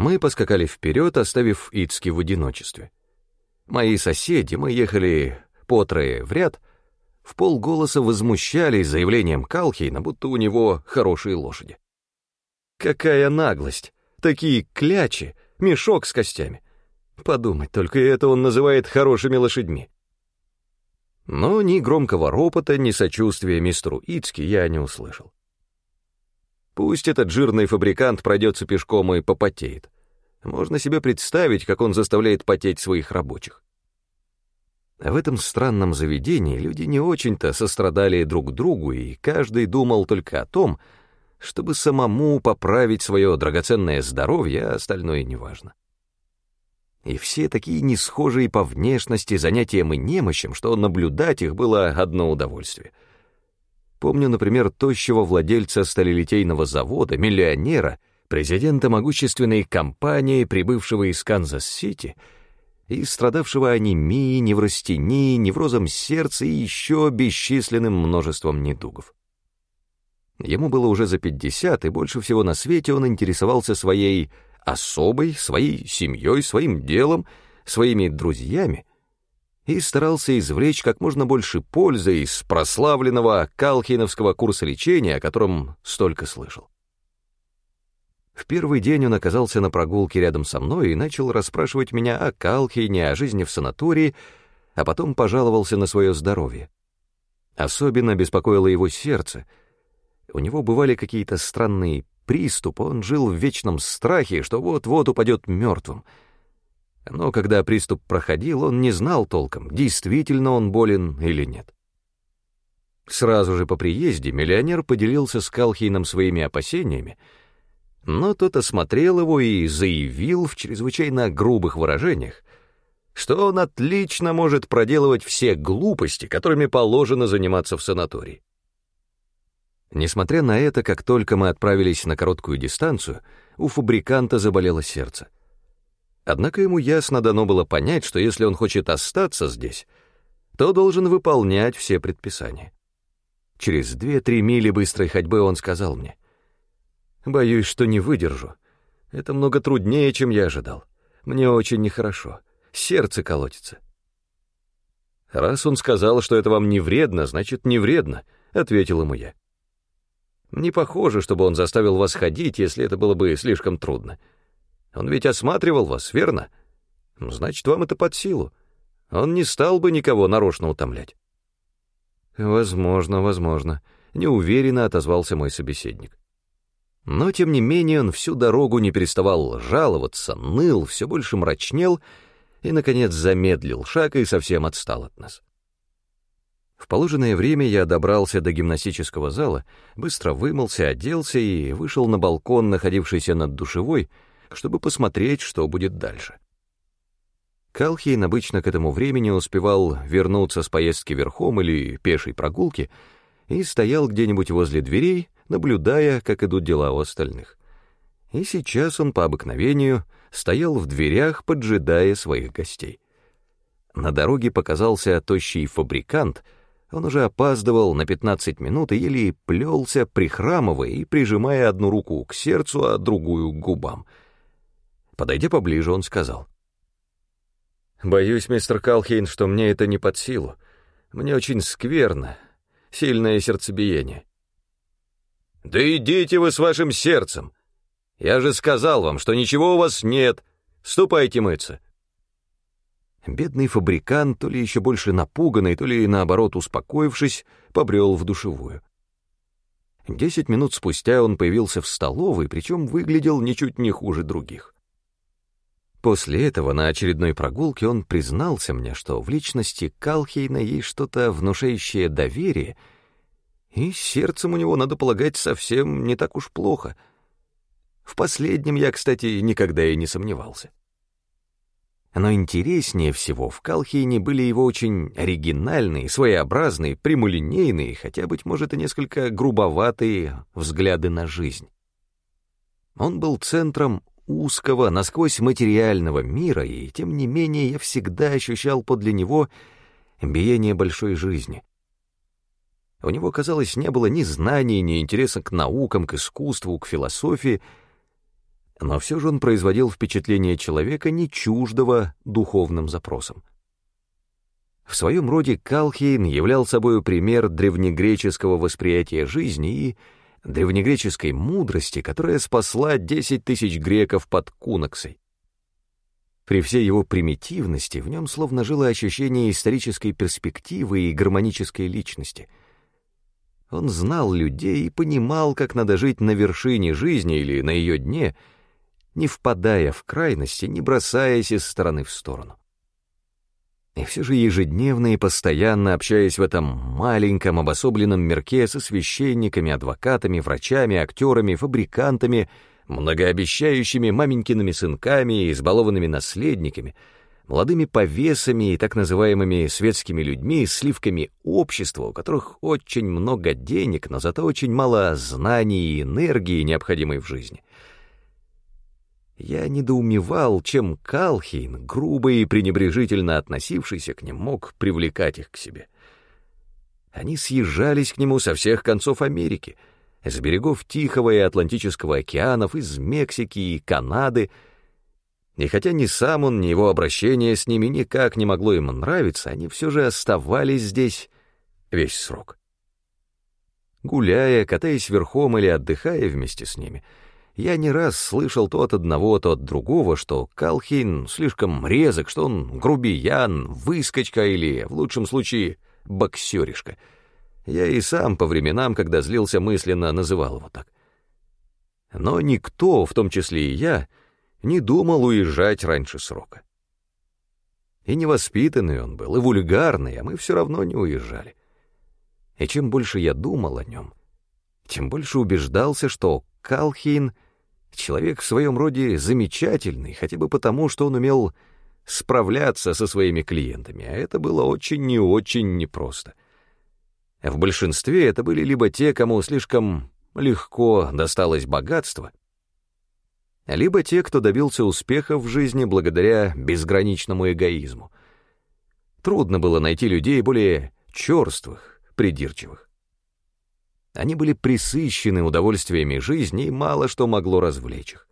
Мы поскакали вперед, оставив Ицки в одиночестве. Мои соседи, мы ехали по трое в ряд, в полголоса возмущались заявлением Калхейна, будто у него хорошие лошади. Какая наглость! Такие клячи, мешок с костями. Подумать, только это он называет хорошими лошадьми. Но ни громкого ропота, ни сочувствия мистеру Ицки я не услышал. Пусть этот жирный фабрикант пройдется пешком и попотеет. Можно себе представить, как он заставляет потеть своих рабочих. А в этом странном заведении люди не очень-то сострадали друг другу, и каждый думал только о том, чтобы самому поправить свое драгоценное здоровье, а остальное неважно. И все такие несхожие по внешности, занятиям и немощам, что наблюдать их было одно удовольствие. Помню, например, тощего владельца сталелитейного завода, миллионера, президента могущественной компании, прибывшего из Канзас-Сити — и страдавшего анемией, неврастенией, неврозом сердца и еще бесчисленным множеством недугов. Ему было уже за пятьдесят, и больше всего на свете он интересовался своей особой, своей семьей, своим делом, своими друзьями, и старался извлечь как можно больше пользы из прославленного Калхиновского курса лечения, о котором столько слышал. В первый день он оказался на прогулке рядом со мной и начал расспрашивать меня о Калхине, о жизни в санатории, а потом пожаловался на свое здоровье. Особенно беспокоило его сердце. У него бывали какие-то странные приступы, он жил в вечном страхе, что вот-вот упадет мертвым. Но когда приступ проходил, он не знал толком, действительно он болен или нет. Сразу же по приезде миллионер поделился с Калхейном своими опасениями — но тот осмотрел его и заявил в чрезвычайно грубых выражениях, что он отлично может проделывать все глупости, которыми положено заниматься в санатории. Несмотря на это, как только мы отправились на короткую дистанцию, у фабриканта заболело сердце. Однако ему ясно дано было понять, что если он хочет остаться здесь, то должен выполнять все предписания. Через две-три мили быстрой ходьбы он сказал мне, Боюсь, что не выдержу. Это много труднее, чем я ожидал. Мне очень нехорошо. Сердце колотится. Раз он сказал, что это вам не вредно, значит, не вредно, — ответил ему я. Не похоже, чтобы он заставил вас ходить, если это было бы слишком трудно. Он ведь осматривал вас, верно? Значит, вам это под силу. Он не стал бы никого нарочно утомлять. Возможно, возможно, неуверенно отозвался мой собеседник. Но, тем не менее, он всю дорогу не переставал жаловаться, ныл, все больше мрачнел и, наконец, замедлил шаг и совсем отстал от нас. В положенное время я добрался до гимнастического зала, быстро вымылся, оделся и вышел на балкон, находившийся над душевой, чтобы посмотреть, что будет дальше. Калхейн обычно к этому времени успевал вернуться с поездки верхом или пешей прогулки и стоял где-нибудь возле дверей, наблюдая, как идут дела у остальных. И сейчас он по обыкновению стоял в дверях, поджидая своих гостей. На дороге показался тощий фабрикант, он уже опаздывал на 15 минут и еле плелся, прихрамывая и прижимая одну руку к сердцу, а другую к губам. Подойдя поближе, он сказал. «Боюсь, мистер Калхейн, что мне это не под силу. Мне очень скверно, сильное сердцебиение. «Да идите вы с вашим сердцем! Я же сказал вам, что ничего у вас нет. Ступайте мыться!» Бедный фабрикант, то ли еще больше напуганный, то ли наоборот успокоившись, побрел в душевую. Десять минут спустя он появился в столовой, причем выглядел ничуть не хуже других. После этого на очередной прогулке он признался мне, что в личности Калхейна есть что-то внушающее доверие — и сердцем у него, надо полагать, совсем не так уж плохо. В последнем я, кстати, никогда и не сомневался. Но интереснее всего в Калхейне были его очень оригинальные, своеобразные, прямолинейные, хотя, быть может, и несколько грубоватые взгляды на жизнь. Он был центром узкого, насквозь материального мира, и, тем не менее, я всегда ощущал подле него биение большой жизни. У него, казалось, не было ни знаний, ни интереса к наукам, к искусству, к философии. но все же он производил впечатление человека не чуждого духовным запросам. В своем роде Калхейн являл собой пример древнегреческого восприятия жизни и древнегреческой мудрости, которая спасла 10 тысяч греков под Кунаксой. При всей его примитивности в нем словно жило ощущение исторической перспективы и гармонической личности. Он знал людей и понимал, как надо жить на вершине жизни или на ее дне, не впадая в крайности, не бросаясь из стороны в сторону. И все же ежедневно и постоянно общаясь в этом маленьком обособленном мирке со священниками, адвокатами, врачами, актерами, фабрикантами, многообещающими маменькиными сынками и избалованными наследниками, молодыми повесами и так называемыми светскими людьми, сливками общества, у которых очень много денег, но зато очень мало знаний и энергии, необходимой в жизни — я недоумевал, чем Калхейн, грубо и пренебрежительно относившийся к ним, мог привлекать их к себе. Они съезжались к нему со всех концов Америки, с берегов Тихого и Атлантического океанов, из Мексики и Канады, и хотя ни сам он, ни его обращение с ними никак не могло им нравиться, они все же оставались здесь весь срок. Гуляя, катаясь верхом или отдыхая вместе с ними — я не раз слышал то от одного, то от другого, что Калхин слишком резок, что он грубиян, выскочка или, в лучшем случае, боксеришка. Я и сам по временам, когда злился мысленно, называл его так. Но никто, в том числе и я, не думал уезжать раньше срока. И невоспитанный он был, и вульгарный, а мы все равно не уезжали. И чем больше я думал о нем, тем больше убеждался, что Калхин — человек в своем роде замечательный, хотя бы потому, что он умел справляться со своими клиентами, а это было очень и очень непросто. В большинстве это были либо те, кому слишком легко досталось богатство, либо те, кто добился успеха в жизни благодаря безграничному эгоизму. Трудно было найти людей более черствых, придирчивых. Они были присыщены удовольствиями жизни, и мало что могло развлечь их.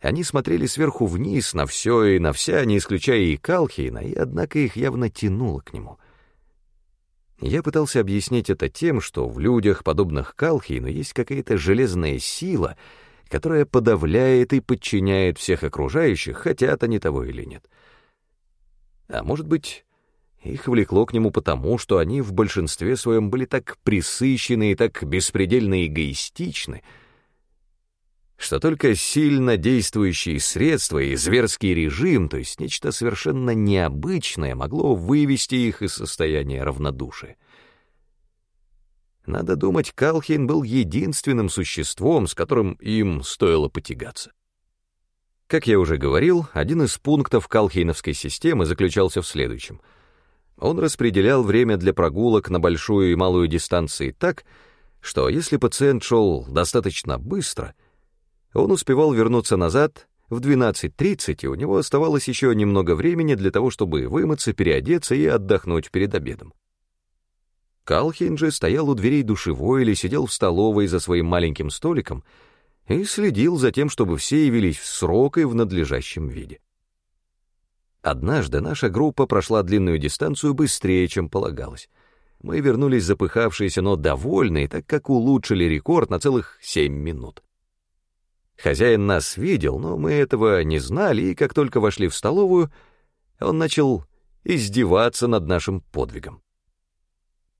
Они смотрели сверху вниз на все и на вся, не исключая и Калхейна, и однако их явно тянуло к нему. Я пытался объяснить это тем, что в людях, подобных Калхейну, есть какая-то железная сила, которая подавляет и подчиняет всех окружающих, хотят они того или нет. А может быть, их влекло к нему потому, что они в большинстве своем были так присыщены и так беспредельно эгоистичны, что только сильно действующие средства и зверский режим, то есть нечто совершенно необычное, могло вывести их из состояния равнодушия. Надо думать, Калхин был единственным существом, с которым им стоило потягаться. Как я уже говорил, один из пунктов Калхейновской системы заключался в следующем — он распределял время для прогулок на большую и малую дистанции так, что если пациент шел достаточно быстро, он успевал вернуться назад в 12.30, и у него оставалось еще немного времени для того, чтобы вымыться, переодеться и отдохнуть перед обедом. Калхин же стоял у дверей душевой или сидел в столовой за своим маленьким столиком и следил за тем, чтобы все явились в срок и в надлежащем виде. Однажды наша группа прошла длинную дистанцию быстрее, чем полагалось. Мы вернулись запыхавшиеся, но довольные, так как улучшили рекорд на целых семь минут. Хозяин нас видел, но мы этого не знали, и как только вошли в столовую, он начал издеваться над нашим подвигом.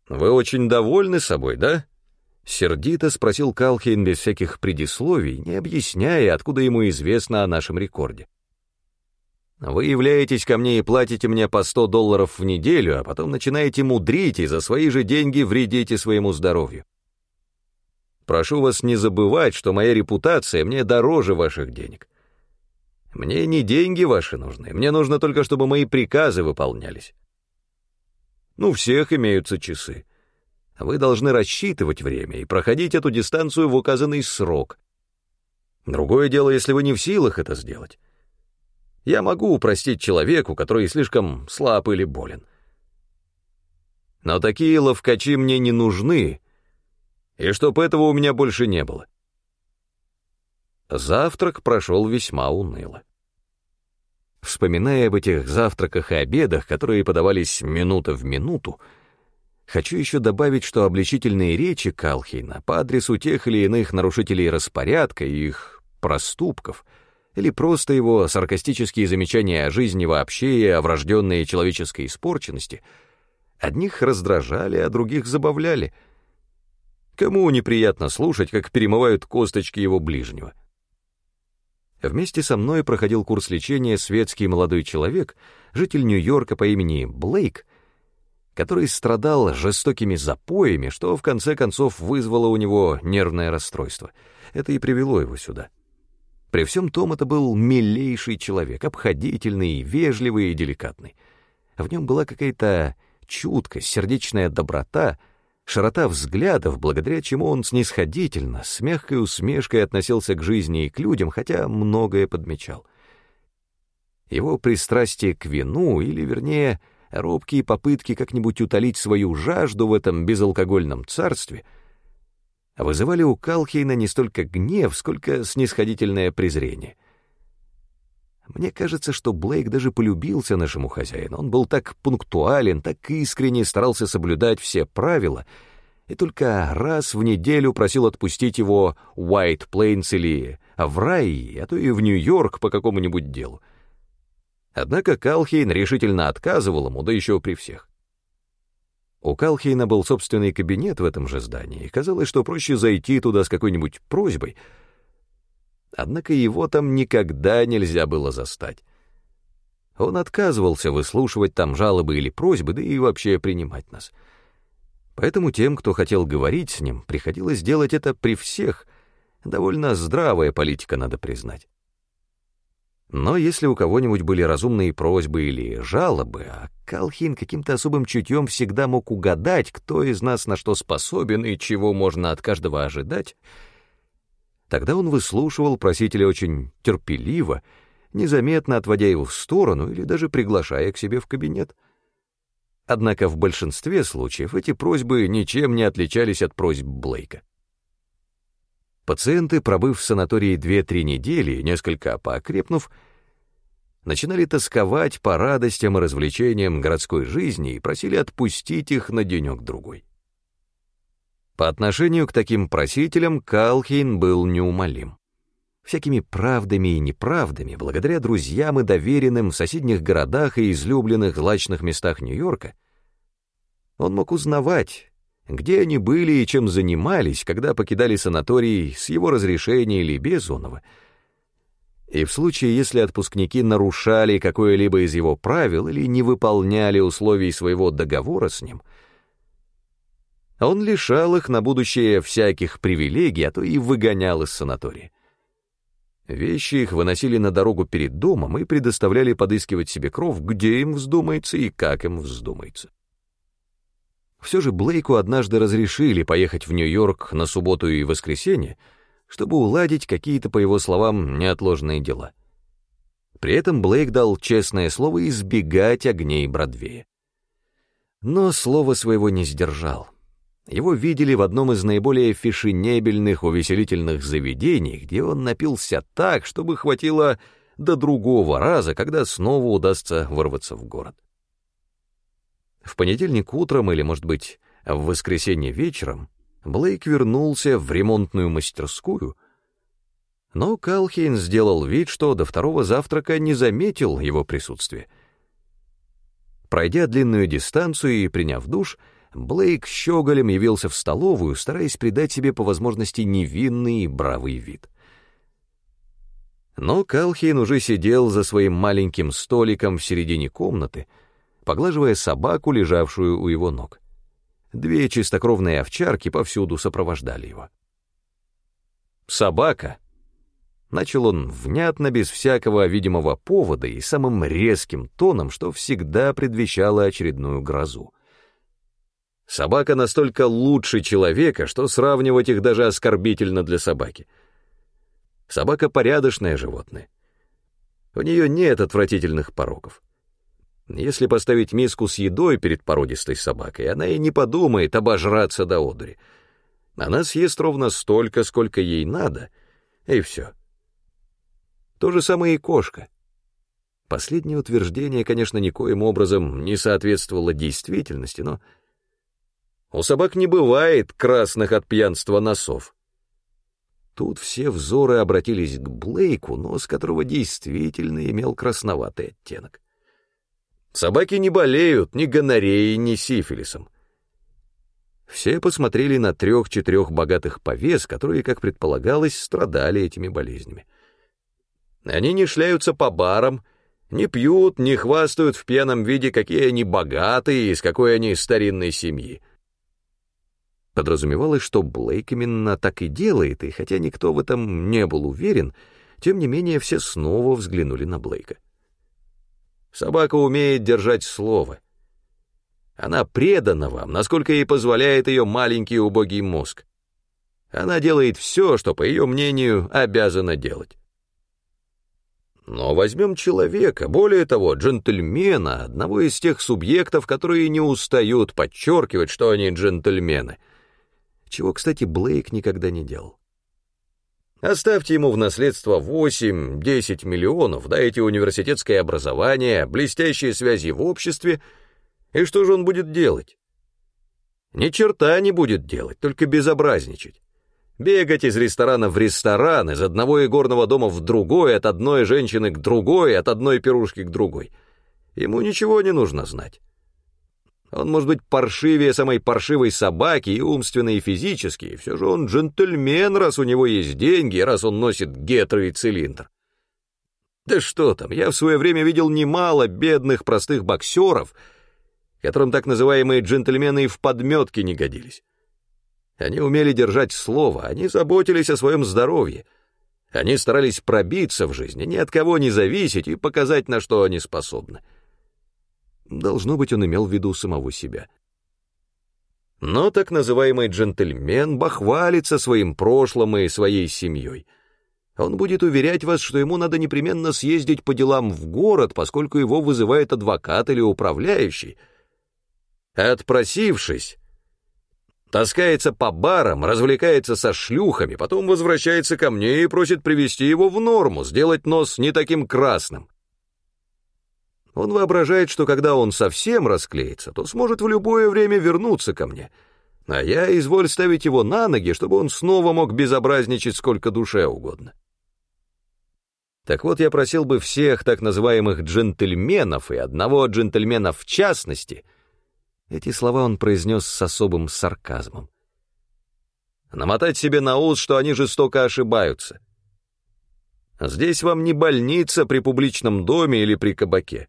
«Вы очень довольны собой, да?» Сердито спросил Калхейн без всяких предисловий, не объясняя, откуда ему известно о нашем рекорде. Вы являетесь ко мне и платите мне по 100 долларов в неделю, а потом начинаете мудрить и за свои же деньги вредите своему здоровью. Прошу вас не забывать, что моя репутация мне дороже ваших денег. Мне не деньги ваши нужны, мне нужно только, чтобы мои приказы выполнялись. Ну, у всех имеются часы. Вы должны рассчитывать время и проходить эту дистанцию в указанный срок. Другое дело, если вы не в силах это сделать. Я могу упростить человеку, который слишком слаб или болен. Но такие ловкачи мне не нужны, и чтоб этого у меня больше не было. Завтрак прошел весьма уныло. Вспоминая об этих завтраках и обедах, которые подавались минута в минуту, хочу еще добавить, что обличительные речи Калхейна по адресу тех или иных нарушителей распорядка и их проступков, или просто его саркастические замечания о жизни вообще и о врожденной человеческой испорченности, одних раздражали, а других забавляли. Кому неприятно слушать, как перемывают косточки его ближнего? Вместе со мной проходил курс лечения светский молодой человек, житель Нью-Йорка по имени Блейк, который страдал жестокими запоями, что в конце концов вызвало у него нервное расстройство. Это и привело его сюда. При всем том это был милейший человек, обходительный, вежливый и деликатный. В нем была какая-то чуткость, сердечная доброта — широта взглядов, благодаря чему он снисходительно, с мягкой усмешкой относился к жизни и к людям, хотя многое подмечал. Его пристрастие к вину, или, вернее, робкие попытки как-нибудь утолить свою жажду в этом безалкогольном царстве, вызывали у Калхейна не столько гнев, сколько снисходительное презрение. Мне кажется, что Блейк даже полюбился нашему хозяину. Он был так пунктуален, так искренне старался соблюдать все правила, и только раз в неделю просил отпустить его Уайт Плейнс или в рай, а то и в Нью-Йорк по какому-нибудь делу. Однако Калхейн решительно отказывал ему, да еще при всех. У Калхейна был собственный кабинет в этом же здании, и казалось, что проще зайти туда с какой-нибудь просьбой — Однако его там никогда нельзя было застать. Он отказывался выслушивать там жалобы или просьбы, да и вообще принимать нас. Поэтому тем, кто хотел говорить с ним, приходилось делать это при всех. Довольно здравая политика, надо признать. Но если у кого-нибудь были разумные просьбы или жалобы, а Калхин каким-то особым чутьем всегда мог угадать, кто из нас на что способен и чего можно от каждого ожидать, Тогда он выслушивал просителя очень терпеливо, незаметно отводя его в сторону или даже приглашая к себе в кабинет. Однако в большинстве случаев эти просьбы ничем не отличались от просьб Блейка. Пациенты, пробыв в санатории 2-3 недели, несколько поокрепнув, начинали тосковать по радостям и развлечениям городской жизни и просили отпустить их на денек-другой. По отношению к таким просителям Калхейн был неумолим. Всякими правдами и неправдами, благодаря друзьям и доверенным в соседних городах и излюбленных злачных местах Нью-Йорка, он мог узнавать, где они были и чем занимались, когда покидали санаторий с его разрешения или без оного. И в случае, если отпускники нарушали какое-либо из его правил или не выполняли условий своего договора с ним — он лишал их на будущее всяких привилегий, а то и выгонял из санатория. Вещи их выносили на дорогу перед домом и предоставляли подыскивать себе кров, где им вздумается и как им вздумается. Все же Блейку однажды разрешили поехать в Нью-Йорк на субботу и воскресенье, чтобы уладить какие-то, по его словам, неотложные дела. При этом Блейк дал честное слово избегать огней Бродвея. Но слово своего не сдержал. Его видели в одном из наиболее фешенебельных увеселительных заведений, где он напился так, чтобы хватило до другого раза, когда снова удастся вырваться в город. В понедельник утром или, может быть, в воскресенье вечером Блейк вернулся в ремонтную мастерскую, но Калхейн сделал вид, что до второго завтрака не заметил его присутствия. Пройдя длинную дистанцию и приняв душ, Блейк щеголем явился в столовую, стараясь придать себе по возможности невинный и бравый вид. Но Калхейн уже сидел за своим маленьким столиком в середине комнаты, поглаживая собаку, лежавшую у его ног. Две чистокровные овчарки повсюду сопровождали его. «Собака!» Начал он внятно, без всякого видимого повода и самым резким тоном, что всегда предвещало очередную грозу. Собака настолько лучше человека, что сравнивать их даже оскорбительно для собаки. Собака — порядочное животное. У нее нет отвратительных пороков. Если поставить миску с едой перед породистой собакой, она и не подумает обожраться до одури. Она съест ровно столько, сколько ей надо, и все. То же самое и кошка. Последнее утверждение, конечно, никоим образом не соответствовало действительности, но у собак не бывает красных от пьянства носов. Тут все взоры обратились к Блейку, нос которого действительно имел красноватый оттенок. Собаки не болеют ни гонореей, ни сифилисом. Все посмотрели на трех-четырех богатых повес, которые, как предполагалось, страдали этими болезнями. Они не шляются по барам, не пьют, не хвастают в пьяном виде, какие они богатые и из какой они старинной семьи. Подразумевалось, что Блейк именно так и делает, и хотя никто в этом не был уверен, тем не менее все снова взглянули на Блейка. Собака умеет держать слово. Она предана вам, насколько ей позволяет ее маленький убогий мозг. Она делает все, что, по ее мнению, обязана делать. Но возьмем человека, более того, джентльмена, одного из тех субъектов, которые не устают подчеркивать, что они джентльмены — чего, кстати, Блейк никогда не делал. Оставьте ему в наследство 8-10 миллионов, дайте университетское образование, блестящие связи в обществе, и что же он будет делать? Ни черта не будет делать, только безобразничать. Бегать из ресторана в ресторан, из одного игорного дома в другой, от одной женщины к другой, от одной пирушки к другой. Ему ничего не нужно знать. Он может быть паршивее самой паршивой собаки и умственно, и физически, и все же он джентльмен, раз у него есть деньги, раз он носит гетры и цилиндр. Да что там, я в свое время видел немало бедных простых боксеров, которым так называемые джентльмены и в подметке не годились. Они умели держать слово, они заботились о своем здоровье, они старались пробиться в жизни, ни от кого не зависеть и показать, на что они способны. Должно быть, он имел в виду самого себя. Но так называемый джентльмен бахвалится своим прошлым и своей семьей. Он будет уверять вас, что ему надо непременно съездить по делам в город, поскольку его вызывает адвокат или управляющий. Отпросившись, таскается по барам, развлекается со шлюхами, потом возвращается ко мне и просит привести его в норму, сделать нос не таким красным. Он воображает, что когда он совсем расклеится, то сможет в любое время вернуться ко мне. А я изволь ставить его на ноги, чтобы он снова мог безобразничать сколько душе угодно. Так вот, я просил бы всех так называемых джентльменов и одного джентльмена в частности, эти слова он произнес с особым сарказмом, намотать себе на ус, что они жестоко ошибаются. Здесь вам не больница при публичном доме или при кабаке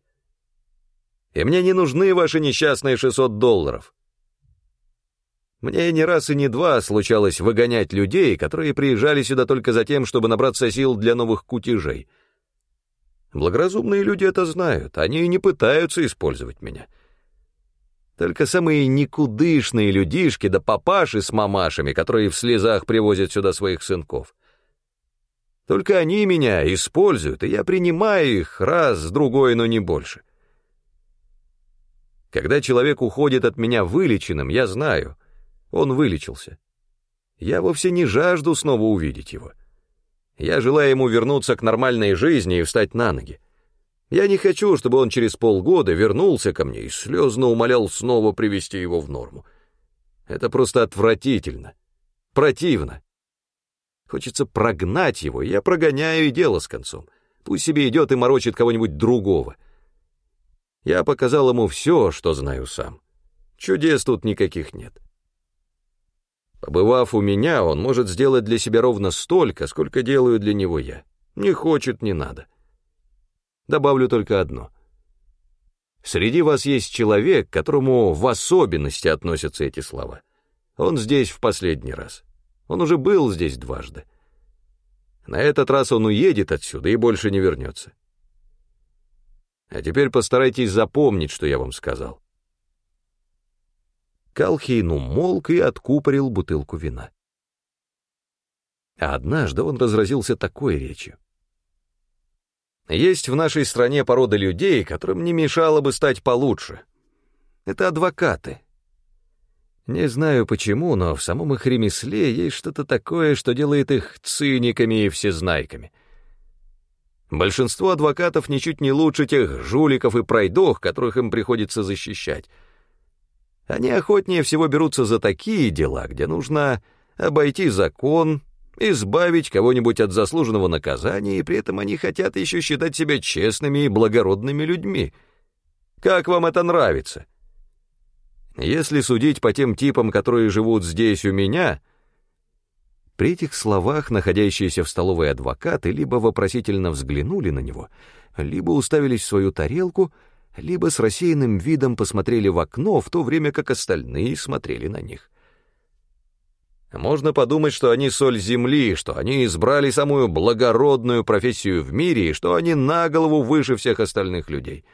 и мне не нужны ваши несчастные 600 долларов. Мне не раз и не два случалось выгонять людей, которые приезжали сюда только за тем, чтобы набраться сил для новых кутежей. Благоразумные люди это знают, они не пытаются использовать меня. Только самые никудышные людишки да папаши с мамашами, которые в слезах привозят сюда своих сынков. Только они меня используют, и я принимаю их раз, другой, но не больше. — когда человек уходит от меня вылеченным, я знаю, он вылечился. Я вовсе не жажду снова увидеть его. Я желаю ему вернуться к нормальной жизни и встать на ноги. Я не хочу, чтобы он через полгода вернулся ко мне и слезно умолял снова привести его в норму. Это просто отвратительно, противно. Хочется прогнать его, я прогоняю и дело с концом. Пусть себе идет и морочит кого-нибудь другого. Я показал ему все, что знаю сам. Чудес тут никаких нет. Побывав у меня, он может сделать для себя ровно столько, сколько делаю для него я. Не хочет, не надо. Добавлю только одно. Среди вас есть человек, к которому в особенности относятся эти слова. Он здесь в последний раз. Он уже был здесь дважды. На этот раз он уедет отсюда и больше не вернется. А теперь постарайтесь запомнить, что я вам сказал. Калхейн умолк и откупорил бутылку вина. А однажды он разразился такой речью. Есть в нашей стране порода людей, которым не мешало бы стать получше. Это адвокаты. Не знаю почему, но в самом их ремесле есть что-то такое, что делает их циниками и всезнайками — Большинство адвокатов ничуть не лучше тех жуликов и пройдох, которых им приходится защищать. Они охотнее всего берутся за такие дела, где нужно обойти закон, избавить кого-нибудь от заслуженного наказания, и при этом они хотят еще считать себя честными и благородными людьми. Как вам это нравится? Если судить по тем типам, которые живут здесь у меня... При этих словах находящиеся в столовой адвокаты либо вопросительно взглянули на него, либо уставились в свою тарелку, либо с рассеянным видом посмотрели в окно, в то время как остальные смотрели на них. Можно подумать, что они соль земли, что они избрали самую благородную профессию в мире и что они на голову выше всех остальных людей.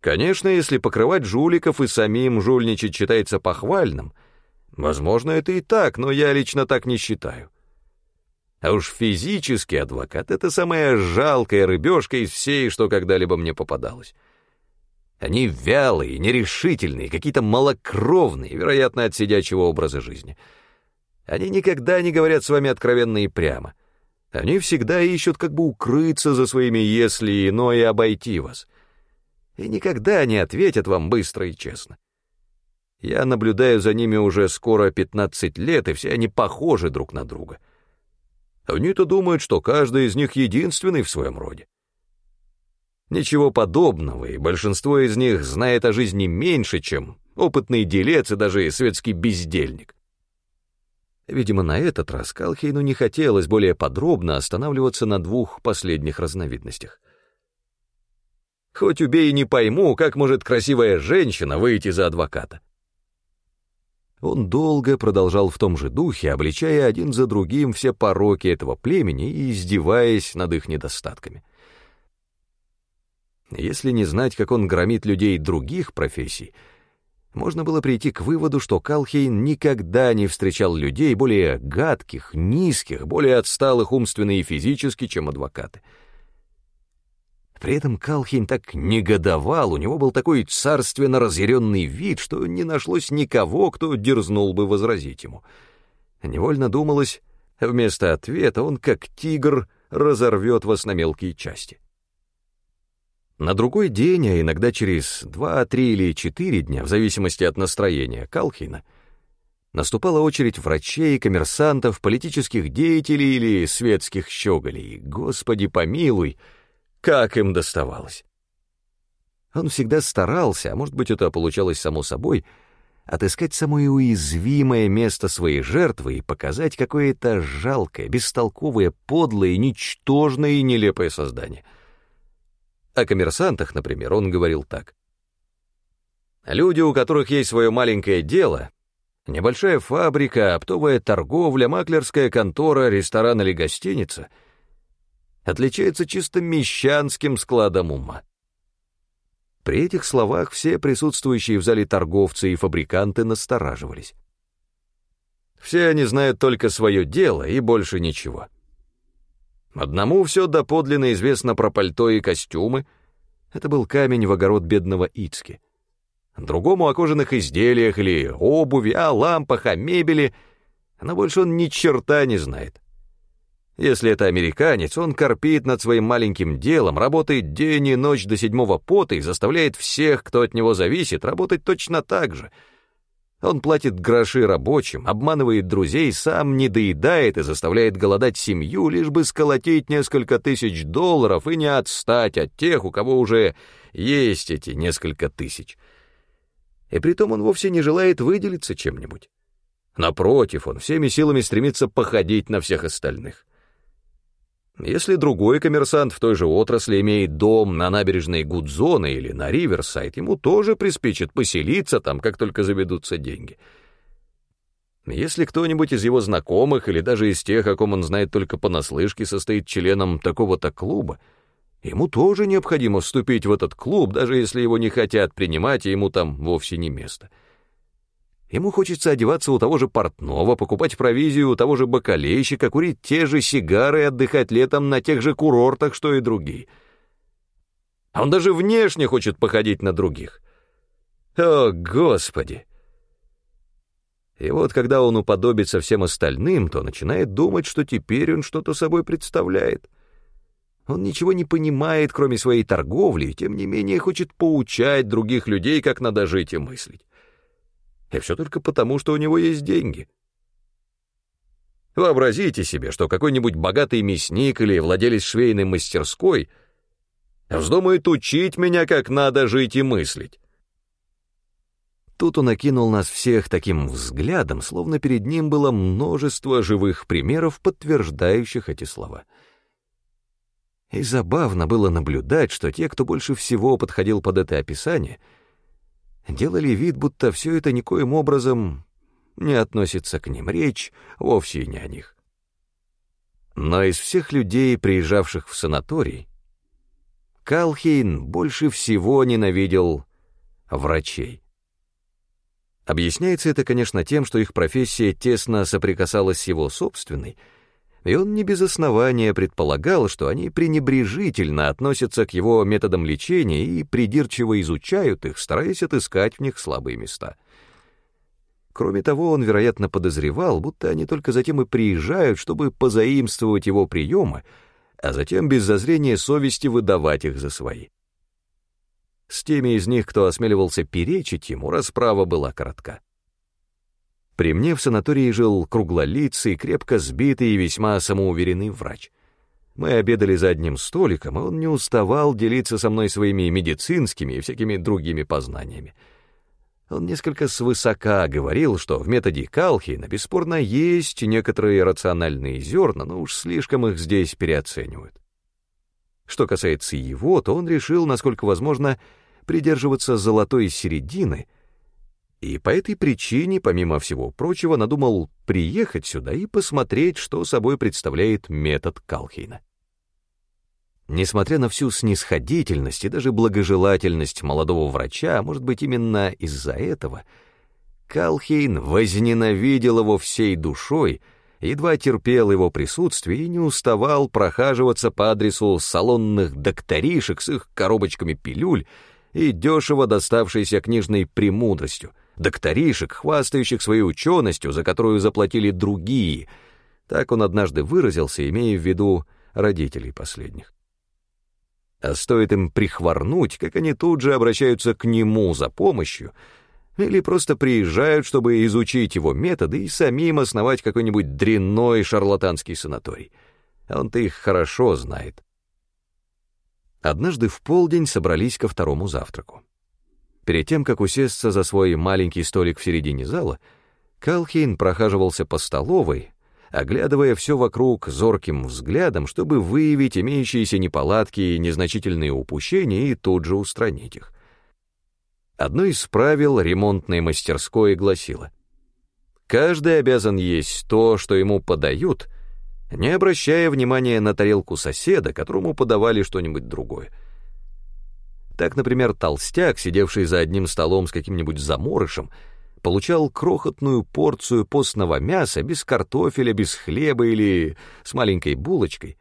Конечно, если покрывать жуликов и самим жульничать считается похвальным, возможно, это и так, но я лично так не считаю. А уж физический адвокат — это самая жалкая рыбешка из всей, что когда-либо мне попадалось. Они вялые, нерешительные, какие-то малокровные, вероятно, от сидячего образа жизни — они никогда не говорят с вами откровенно и прямо. Они всегда ищут как бы укрыться за своими «если» и «но» и обойти вас. И никогда не ответят вам быстро и честно. Я наблюдаю за ними уже скоро 15 лет, и все они похожи друг на друга. Они-то думают, что каждый из них единственный в своем роде. Ничего подобного, и большинство из них знает о жизни меньше, чем опытный делец и даже светский бездельник. Видимо, на этот раз Калхейну не хотелось более подробно останавливаться на двух последних разновидностях. Хоть убей не пойму, как может красивая женщина выйти за адвоката. Он долго продолжал в том же духе, обличая один за другим все пороки этого племени и издеваясь над их недостатками. Если не знать, как он громит людей других профессий — можно было прийти к выводу, что Калхейн никогда не встречал людей более гадких, низких, более отсталых умственно и физически, чем адвокаты. При этом Калхейн так негодовал, у него был такой царственно разъяренный вид, что не нашлось никого, кто дерзнул бы возразить ему. Невольно думалось, вместо ответа он, как тигр, разорвет вас на мелкие части. На другой день, а иногда через два, три или четыре дня, в зависимости от настроения Калхина, наступала очередь врачей, коммерсантов, политических деятелей или светских щеголей. Господи помилуй, как им доставалось! Он всегда старался, а может быть это получалось само собой, отыскать самое уязвимое место своей жертвы и показать какое-то жалкое, бестолковое, подлое, ничтожное и нелепое создание — о коммерсантах, например, он говорил так. Люди, у которых есть свое маленькое дело, небольшая фабрика, оптовая торговля, маклерская контора, ресторан или гостиница, отличаются чисто мещанским складом ума. При этих словах все присутствующие в зале торговцы и фабриканты настораживались. Все они знают только свое дело и больше ничего. Одному все доподлинно известно про пальто и костюмы. Это был камень в огород бедного Ицки. Другому о кожаных изделиях или обуви, о лампах, о мебели. Но больше он ни черта не знает. Если это американец, он корпит над своим маленьким делом, работает день и ночь до седьмого пота и заставляет всех, кто от него зависит, работать точно так же — он платит гроши рабочим, обманывает друзей, сам не доедает и заставляет голодать семью, лишь бы сколотить несколько тысяч долларов и не отстать от тех, у кого уже есть эти несколько тысяч. И притом он вовсе не желает выделиться чем-нибудь. Напротив, он всеми силами стремится походить на всех остальных. Если другой коммерсант в той же отрасли имеет дом на набережной Гудзона или на Риверсайд, ему тоже приспичит поселиться там, как только заведутся деньги. Если кто-нибудь из его знакомых или даже из тех, о ком он знает только понаслышке, состоит членом такого-то клуба, ему тоже необходимо вступить в этот клуб, даже если его не хотят принимать, и ему там вовсе не место. — Ему хочется одеваться у того же портного, покупать провизию у того же бакалейщика, курить те же сигары и отдыхать летом на тех же курортах, что и другие. А он даже внешне хочет походить на других. О, Господи! И вот когда он уподобится всем остальным, то начинает думать, что теперь он что-то собой представляет. Он ничего не понимает, кроме своей торговли, и тем не менее хочет поучать других людей, как надо жить и мыслить. И все только потому, что у него есть деньги. Вообразите себе, что какой-нибудь богатый мясник или владелец швейной мастерской вздумает учить меня, как надо жить и мыслить. Тут он окинул нас всех таким взглядом, словно перед ним было множество живых примеров, подтверждающих эти слова. И забавно было наблюдать, что те, кто больше всего подходил под это описание, делали вид, будто все это никоим образом не относится к ним, речь вовсе не о них. Но из всех людей, приезжавших в санаторий, Калхейн больше всего ненавидел врачей. Объясняется это, конечно, тем, что их профессия тесно соприкасалась с его собственной, и он не без основания предполагал, что они пренебрежительно относятся к его методам лечения и придирчиво изучают их, стараясь отыскать в них слабые места. Кроме того, он, вероятно, подозревал, будто они только затем и приезжают, чтобы позаимствовать его приемы, а затем без зазрения совести выдавать их за свои. С теми из них, кто осмеливался перечить ему, расправа была коротка. При мне в санатории жил круглолицый, крепко сбитый и весьма самоуверенный врач. Мы обедали за одним столиком, и он не уставал делиться со мной своими медицинскими и всякими другими познаниями. Он несколько свысока говорил, что в методе Калхина бесспорно есть некоторые рациональные зерна, но уж слишком их здесь переоценивают. Что касается его, то он решил, насколько возможно, придерживаться золотой середины, и по этой причине, помимо всего прочего, надумал приехать сюда и посмотреть, что собой представляет метод Калхейна. Несмотря на всю снисходительность и даже благожелательность молодого врача, может быть, именно из-за этого, Калхейн возненавидел его всей душой — едва терпел его присутствие и не уставал прохаживаться по адресу салонных докторишек с их коробочками пилюль и дешево доставшейся книжной премудростью, докторишек, хвастающих своей ученостью, за которую заплатили другие. Так он однажды выразился, имея в виду родителей последних. А стоит им прихворнуть, как они тут же обращаются к нему за помощью — или просто приезжают, чтобы изучить его методы и самим основать какой-нибудь дрянной шарлатанский санаторий. Он-то их хорошо знает. Однажды в полдень собрались ко второму завтраку. Перед тем, как усесться за свой маленький столик в середине зала, Калхейн прохаживался по столовой, оглядывая все вокруг зорким взглядом, чтобы выявить имеющиеся неполадки и незначительные упущения и тут же устранить их. Одно из правил ремонтной мастерской гласило «Каждый обязан есть то, что ему подают», не обращая внимания на тарелку соседа, которому подавали что-нибудь другое. Так, например, толстяк, сидевший за одним столом с каким-нибудь заморышем, получал крохотную порцию постного мяса без картофеля, без хлеба или с маленькой булочкой,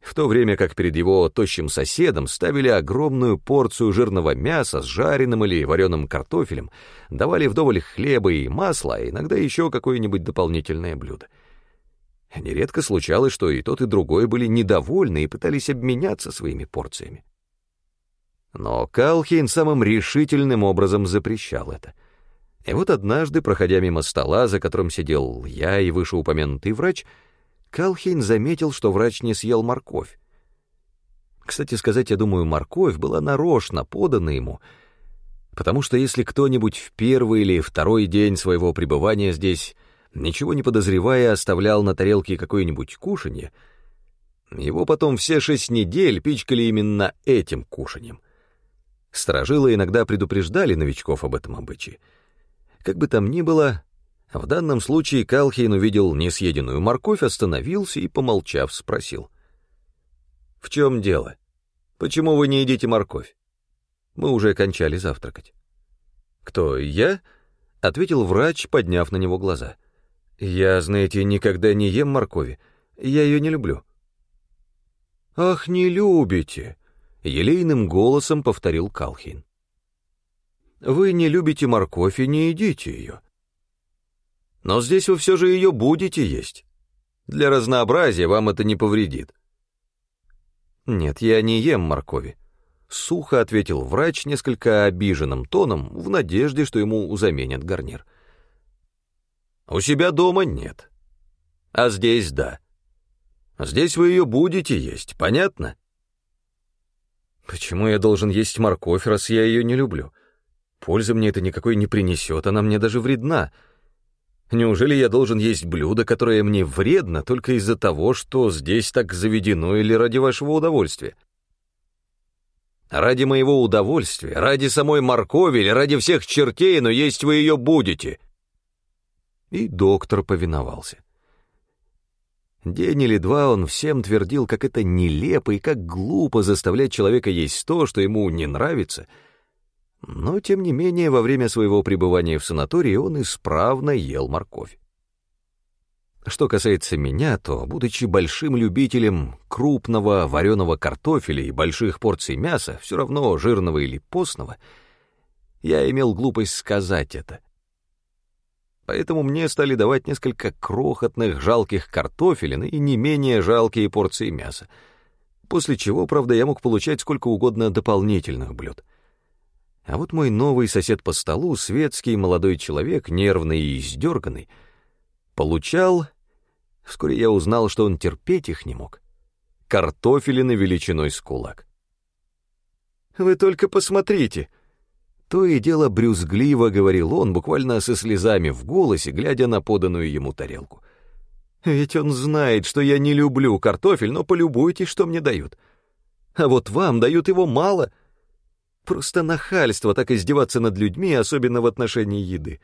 в то время как перед его тощим соседом ставили огромную порцию жирного мяса с жареным или вареным картофелем, давали вдоволь хлеба и масла, а иногда еще какое-нибудь дополнительное блюдо. Нередко случалось, что и тот, и другой были недовольны и пытались обменяться своими порциями. Но Калхейн самым решительным образом запрещал это. И вот однажды, проходя мимо стола, за которым сидел я и вышеупомянутый врач, Калхейн заметил, что врач не съел морковь. Кстати сказать, я думаю, морковь была нарочно подана ему, потому что если кто-нибудь в первый или второй день своего пребывания здесь, ничего не подозревая, оставлял на тарелке какое-нибудь кушанье, его потом все шесть недель пичкали именно этим кушаньем. Сторожилы иногда предупреждали новичков об этом обычае. Как бы там ни было, в данном случае Калхейн увидел несъеденную морковь, остановился и, помолчав, спросил. «В чем дело? Почему вы не едите морковь? Мы уже кончали завтракать». «Кто, я?» — ответил врач, подняв на него глаза. «Я, знаете, никогда не ем моркови. Я ее не люблю». «Ах, не любите!» — елейным голосом повторил Калхин. «Вы не любите морковь и не едите ее. Но здесь вы все же ее будете есть. Для разнообразия вам это не повредит. Нет, я не ем моркови. Сухо ответил врач несколько обиженным тоном, в надежде, что ему заменят гарнир. У себя дома нет. А здесь да. Здесь вы ее будете есть, понятно? Почему я должен есть морковь, раз я ее не люблю? Пользы мне это никакой не принесет, она мне даже вредна. Неужели я должен есть блюдо, которое мне вредно только из-за того, что здесь так заведено или ради вашего удовольствия? Ради моего удовольствия, ради самой моркови или ради всех чертей, но есть вы ее будете. И доктор повиновался. День или два он всем твердил, как это нелепо и как глупо заставлять человека есть то, что ему не нравится — но, тем не менее, во время своего пребывания в санатории он исправно ел морковь. Что касается меня, то, будучи большим любителем крупного вареного картофеля и больших порций мяса, все равно жирного или постного, я имел глупость сказать это. Поэтому мне стали давать несколько крохотных жалких картофелин и не менее жалкие порции мяса, после чего, правда, я мог получать сколько угодно дополнительных блюд — а вот мой новый сосед по столу, светский молодой человек, нервный и издерганный, получал... Вскоре я узнал, что он терпеть их не мог. Картофелины величиной с кулак. «Вы только посмотрите!» То и дело брюзгливо говорил он, буквально со слезами в голосе, глядя на поданную ему тарелку. «Ведь он знает, что я не люблю картофель, но полюбуйтесь, что мне дают. А вот вам дают его мало, Просто нахальство так издеваться над людьми, особенно в отношении еды.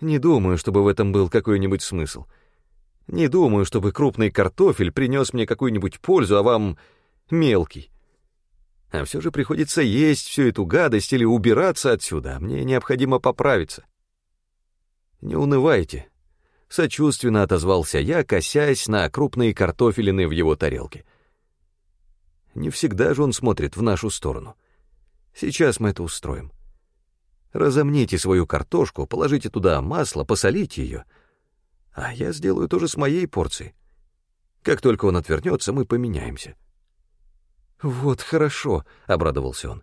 Не думаю, чтобы в этом был какой-нибудь смысл. Не думаю, чтобы крупный картофель принес мне какую-нибудь пользу, а вам мелкий. А все же приходится есть всю эту гадость или убираться отсюда, а мне необходимо поправиться. Не унывайте. Сочувственно отозвался я, косясь на крупные картофелины в его тарелке. Не всегда же он смотрит в нашу сторону. — Сейчас мы это устроим. Разомните свою картошку, положите туда масло, посолите ее, а я сделаю то же с моей порцией. Как только он отвернется, мы поменяемся». «Вот хорошо», — обрадовался он.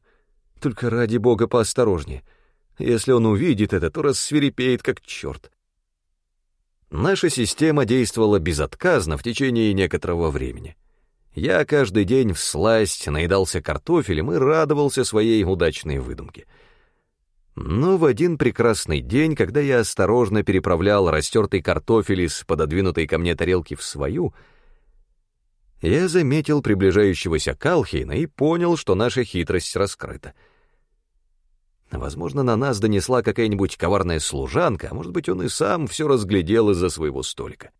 «Только ради бога поосторожнее. Если он увидит это, то рассверепеет как черт». Наша система действовала безотказно в течение некоторого времени. Я каждый день всласть наедался картофелем и радовался своей удачной выдумке. Но в один прекрасный день, когда я осторожно переправлял растертый картофель из пододвинутой ко мне тарелки в свою, я заметил приближающегося Калхейна и понял, что наша хитрость раскрыта. Возможно, на нас донесла какая-нибудь коварная служанка, а может быть, он и сам все разглядел из-за своего столика.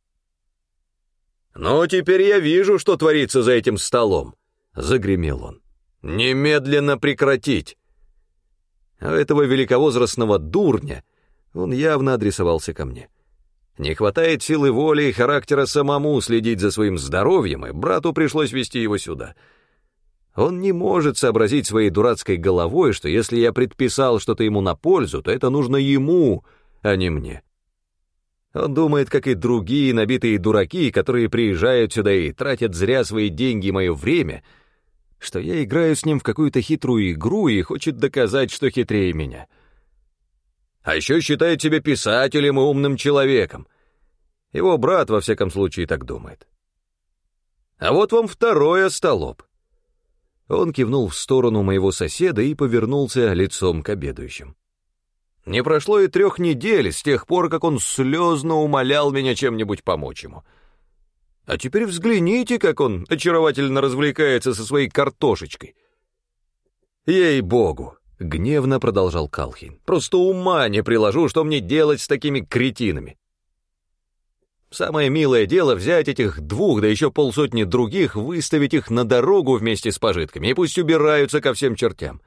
«Ну, теперь я вижу, что творится за этим столом», — загремел он. «Немедленно прекратить!» А этого великовозрастного дурня он явно адресовался ко мне. Не хватает силы воли и характера самому следить за своим здоровьем, и брату пришлось вести его сюда. Он не может сообразить своей дурацкой головой, что если я предписал что-то ему на пользу, то это нужно ему, а не мне. Он думает, как и другие набитые дураки, которые приезжают сюда и тратят зря свои деньги и мое время, что я играю с ним в какую-то хитрую игру и хочет доказать, что хитрее меня. А еще считает себя писателем и умным человеком. Его брат, во всяком случае, так думает. А вот вам второй остолоп. Он кивнул в сторону моего соседа и повернулся лицом к обедающим. Не прошло и трех недель с тех пор, как он слезно умолял меня чем-нибудь помочь ему. А теперь взгляните, как он очаровательно развлекается со своей картошечкой. Ей-богу, гневно продолжал Калхин, просто ума не приложу, что мне делать с такими кретинами. Самое милое дело взять этих двух, да еще полсотни других, выставить их на дорогу вместе с пожитками, и пусть убираются ко всем чертям.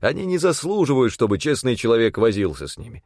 Они не заслуживают, чтобы честный человек возился с ними.